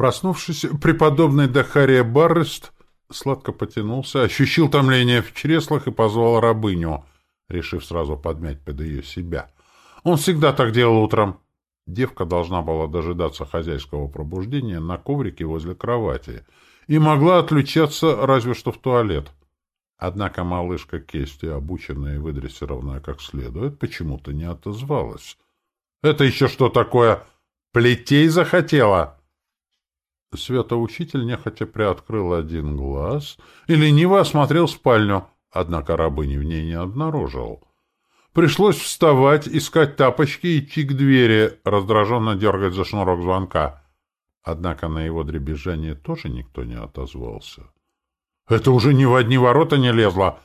Проснувшись, преподобный Дахария Баррест сладко потянулся, ощущил томление в чреслах и позвал рабыню, решив сразу подмять под ее себя. Он всегда так делал утром. Девка должна была дожидаться хозяйского пробуждения на коврике возле кровати и могла отлучаться разве что в туалет. Однако малышка Кести, обученная и выдрессированная как следует, почему-то не отозвалась. «Это еще что такое? Плетей захотела?» Святоучитель нехотя приоткрыл один глаз и лениво осмотрел спальню, однако рабыни в ней не обнаружил. Пришлось вставать, искать тапочки и идти к двери, раздраженно дергать за шнурок звонка. Однако на его дребезжание тоже никто не отозвался. Это уже ни в одни ворота не лезло.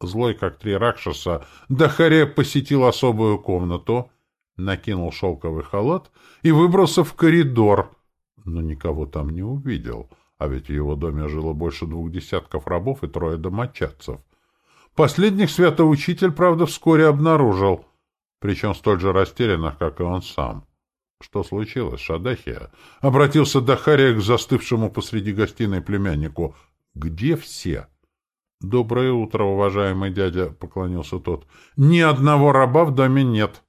Злой, как три ракшаса, Дахаре посетил особую комнату, накинул шелковый халат и выбрался в коридор — но никого там не увидел, а ведь в его доме жило больше двух десятков рабов и трое домочадцев. Последних святоучитель, правда, вскоре обнаружил, причем столь же растерянных, как и он сам. Что случилось, Шадахия? Обратился Дахария к застывшему посреди гостиной племяннику. «Где все?» «Доброе утро, уважаемый дядя», — поклонился тот. «Ни одного раба в доме нет.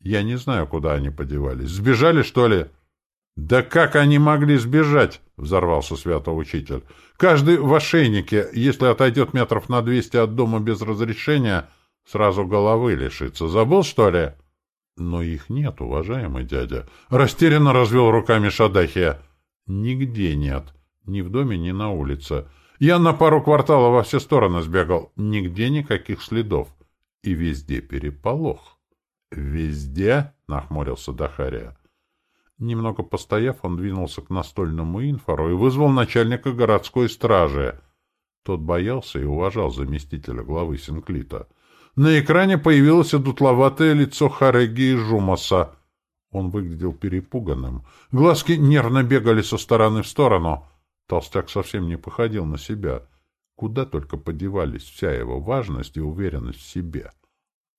Я не знаю, куда они подевались. Сбежали, что ли?» «Да как они могли сбежать?» — взорвался святоучитель. «Каждый в ошейнике, если отойдет метров на двести от дома без разрешения, сразу головы лишится. Забыл, что ли?» «Но их нет, уважаемый дядя». Растерянно развел руками Шадахия. «Нигде нет. Ни в доме, ни на улице. Я на пару кварталов во все стороны сбегал. Нигде никаких следов. И везде переполох». «Везде?» — нахмурился Дахария. Немного постояв, он двинулся к настольному инфору и вызвал начальника городской стражи. Тот боялся и уважал заместителя главы Синклита. На экране появилось дутловатое лицо Хареги и Жумаса. Он выглядел перепуганным. Глазки нервно бегали со стороны в сторону. Толстяк совсем не походил на себя. Куда только подевались вся его важность и уверенность в себе. —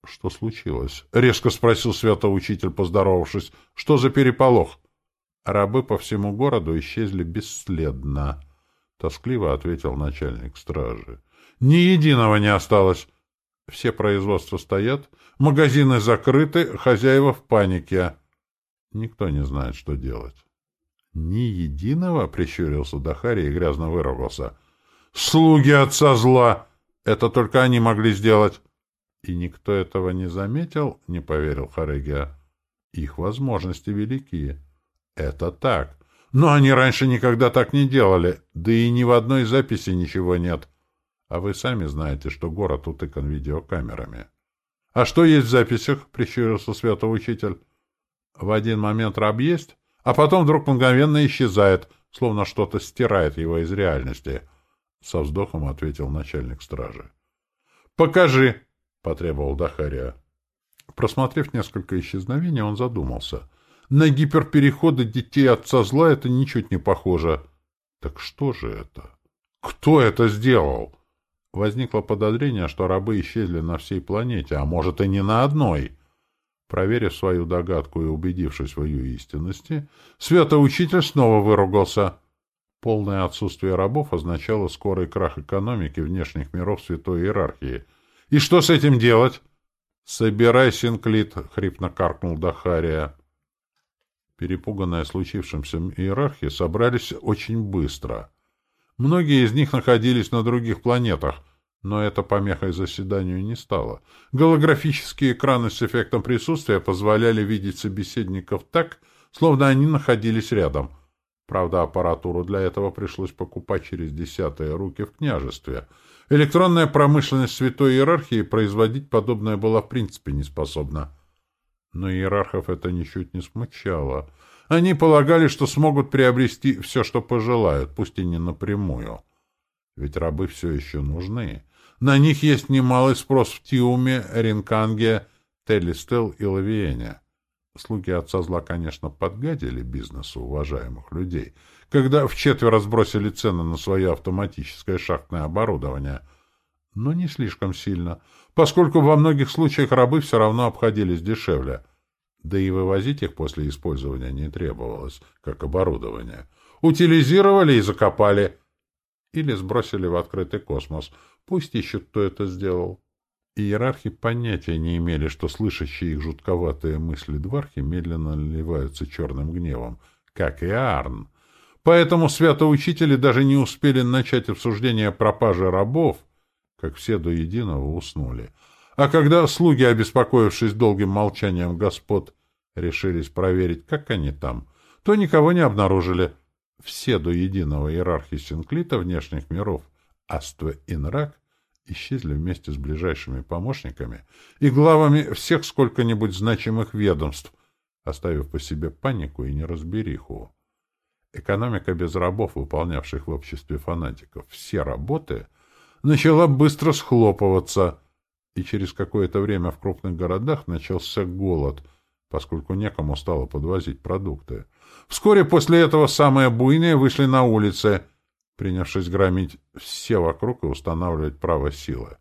что случилось? — резко спросил святоучитель, поздоровавшись. — Что за переполох? Рабы по всему городу исчезли бесследно, — тоскливо ответил начальник стражи. — Ни единого не осталось. Все производства стоят, магазины закрыты, хозяева в панике. Никто не знает, что делать. — Ни единого? — прищурился Дахари и грязно выругался. — Слуги отца зла! Это только они могли сделать. И никто этого не заметил, не поверил Харегия. Их возможности велики. Это так. Но они раньше никогда так не делали, да и ни в одной записи ничего нет. А вы сами знаете, что город утыкан видеокамерами. — А что есть в записях? — прищурился святоучитель. — В один момент раб есть, а потом вдруг мгновенно исчезает, словно что-то стирает его из реальности. Со вздохом ответил начальник стражи. — Покажи! Потребовал Дахария. Просмотрев несколько исчезновений, он задумался. На гиперпереходы детей отца зла это ничуть не похоже. Так что же это? Кто это сделал? Возникло подозрение, что рабы исчезли на всей планете, а может и не на одной. Проверив свою догадку и убедившись в ее истинности, святоучитель снова выругался. Полное отсутствие рабов означало скорый крах экономики внешних миров святой иерархии — и что с этим делать? — Собирай, Синклит, — хрипно каркнул Дахария. Перепуганные случившимся иерархи собрались очень быстро. Многие из них находились на других планетах, но это помехой заседанию не стало. Голографические экраны с эффектом присутствия позволяли видеть собеседников так, словно они находились рядом. Правда, аппаратуру для этого пришлось покупать через десятые руки в княжестве — Электронная промышленность святой иерархии производить подобное была в принципе не способна. Но иерархов это ничуть не смущало. Они полагали, что смогут приобрести все, что пожелают, пусть и не напрямую. Ведь рабы все еще нужны. На них есть немалый спрос в Тиуме, Ринканге, Теллистел и Лавиене. Слуги отца зла, конечно, подгадили бизнесу уважаемых людей, когда в четверо сбросили цены на свое автоматическое шахтное оборудование, но не слишком сильно, поскольку во многих случаях рабы все равно обходились дешевле, да и вывозить их после использования не требовалось, как оборудование. утилизировали и закопали. Или сбросили в открытый космос. Пусть ищут, кто это сделал. Иерархи понятия не имели, что слышащие их жутковатые мысли двархи медленно наливаются черным гневом, как и Арн. Поэтому святоучители даже не успели начать обсуждение пропажи рабов, как все до единого уснули. А когда слуги, обеспокоившись долгим молчанием господ, решились проверить, как они там, то никого не обнаружили. Все до единого иерархии Синклита внешних миров, Аства и Нрак, исчезли вместе с ближайшими помощниками и главами всех сколько-нибудь значимых ведомств, оставив по себе панику и неразбериху. Экономика без рабов, выполнявших в обществе фанатиков все работы, начала быстро схлопываться, и через какое-то время в крупных городах начался голод, поскольку некому стало подвозить продукты. Вскоре после этого самые буйные вышли на улицы, принявшись громить все вокруг и устанавливать право силы.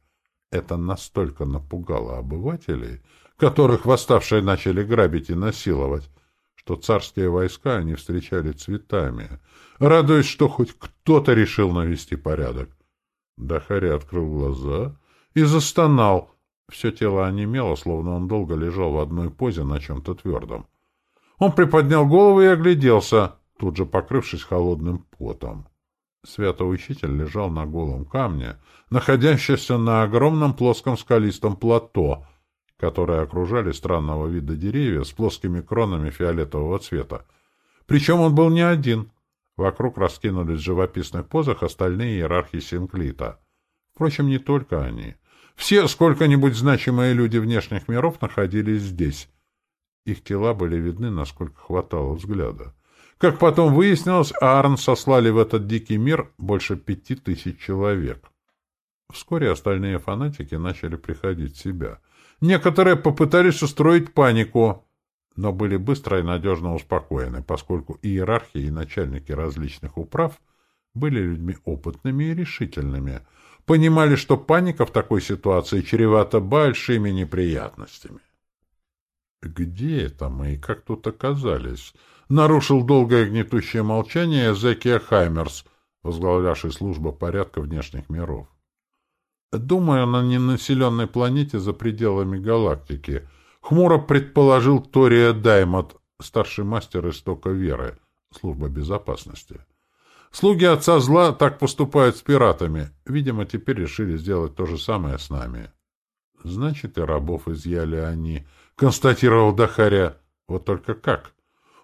Это настолько напугало обывателей, которых восставшие начали грабить и насиловать, что царские войска они встречали цветами, радуясь, что хоть кто-то решил навести порядок. Дахари открыл глаза и застонал. Все тело онемело, словно он долго лежал в одной позе на чем-то твердом. Он приподнял голову и огляделся, тут же покрывшись холодным потом. Святоучитель лежал на голом камне, находящемся на огромном плоском скалистом плато, которые окружали странного вида деревья с плоскими кронами фиолетового цвета. Причем он был не один. Вокруг раскинулись в живописных позах остальные иерархи Синклита. Впрочем, не только они. Все сколько-нибудь значимые люди внешних миров находились здесь. Их тела были видны, насколько хватало взгляда. Как потом выяснилось, Аарон сослали в этот дикий мир больше пяти тысяч человек. Вскоре остальные фанатики начали приходить в себя — Некоторые попытались устроить панику, но были быстро и надежно успокоены, поскольку иерархии и начальники различных управ были людьми опытными и решительными, понимали, что паника в такой ситуации чревата большими неприятностями. «Где это мы и как тут оказались?» — нарушил долгое гнетущее молчание Зекия Хаймерс, возглавлявший службу порядка внешних миров. Думаю, на ненаселенной планете за пределами галактики. Хмуро предположил Тория Даймот, старший мастер истока веры, служба безопасности. Слуги отца зла так поступают с пиратами. Видимо, теперь решили сделать то же самое с нами. Значит, и рабов изъяли они, констатировал Дахаря. Вот только как?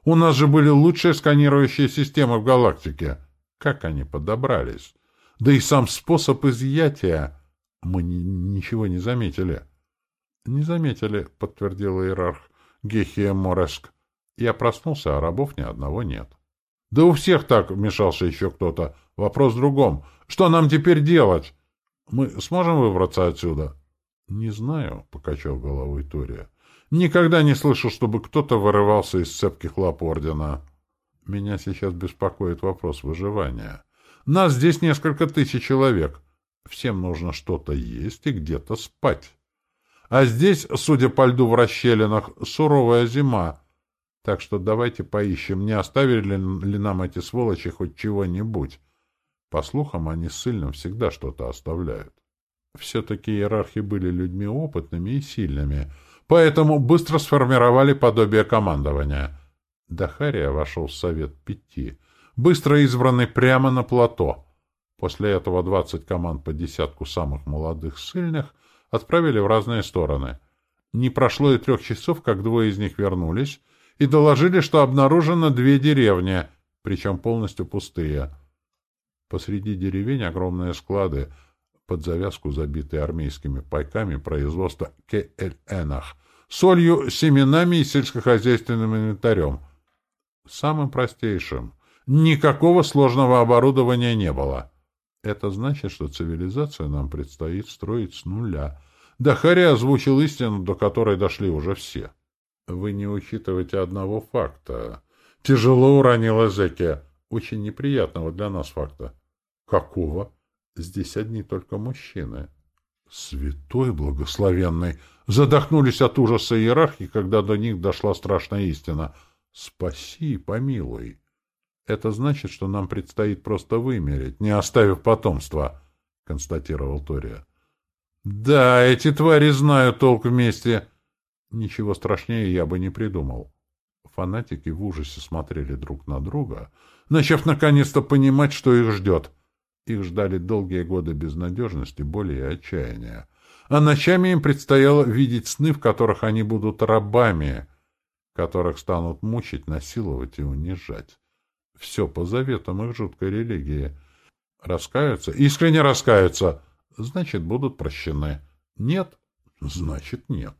У нас же были лучшие сканирующие системы в галактике. Как они подобрались? Да и сам способ изъятия мы ни ничего не заметили. — Не заметили, — подтвердил иерарх Гехия Мореск. Я проснулся, а рабов ни одного нет. — Да у всех так, — вмешался еще кто-то. — Вопрос в другом. Что нам теперь делать? Мы сможем выбраться отсюда? — Не знаю, — покачал головой Турия. — Никогда не слышал, чтобы кто-то вырывался из цепких лап Ордена. Меня сейчас беспокоит вопрос выживания. Нас здесь несколько тысяч человек. — Всем нужно что-то есть и где-то спать. А здесь, судя по льду в расщелинах, суровая зима. Так что давайте поищем, не оставили ли нам эти сволочи хоть чего-нибудь. По слухам, они сильным всегда что-то оставляют. Все-таки иерархи были людьми опытными и сильными, поэтому быстро сформировали подобие командования. Дахария вошел в совет пяти, быстро избранный прямо на плато — После этого двадцать команд по десятку самых молодых сильных отправили в разные стороны. Не прошло и трех часов, как двое из них вернулись и доложили, что обнаружено две деревни, причем полностью пустые. Посреди деревень огромные склады, под завязку забитые армейскими пайками производства КЛНах, солью, семенами и сельскохозяйственным инвентарем. Самым простейшим. Никакого сложного оборудования не было. Это значит, что цивилизацию нам предстоит строить с нуля. Дахари озвучил истину, до которой дошли уже все. Вы не учитываете одного факта. Тяжело уронил Эзеки. Очень неприятного для нас факта. Какого? Здесь одни только мужчины. Святой благословенный! Задохнулись от ужаса иерархии, когда до них дошла страшная истина. Спаси, помилуй! Это значит, что нам предстоит просто вымереть, не оставив потомства, — констатировал Тория. — Да, эти твари знают толк вместе. Ничего страшнее я бы не придумал. Фанатики в ужасе смотрели друг на друга, начав наконец-то понимать, что их ждет. Их ждали долгие годы безнадежности, боли и отчаяния. А ночами им предстояло видеть сны, в которых они будут рабами, которых станут мучить, насиловать и унижать. Все по заветам их жуткой религии. Раскаются, искренне раскаются, значит, будут прощены. Нет, значит, нет.